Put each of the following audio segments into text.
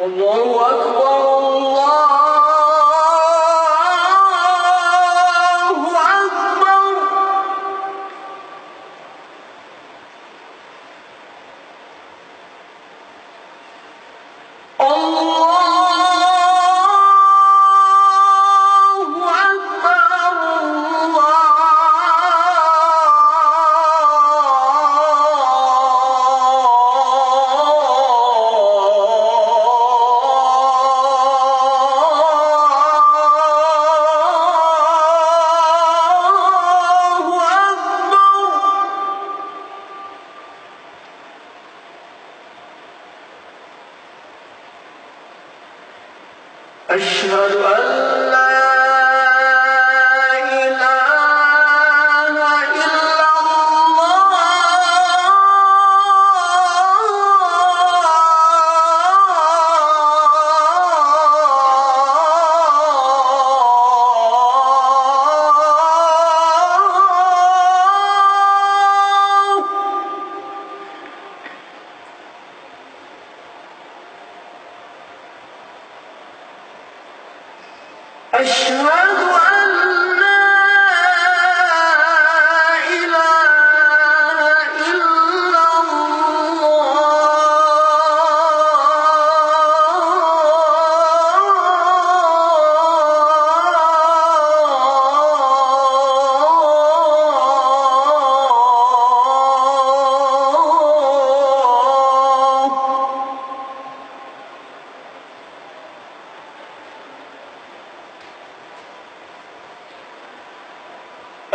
الله أكبر. أشهد أن لا أشهد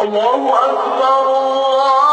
الله أكبر الله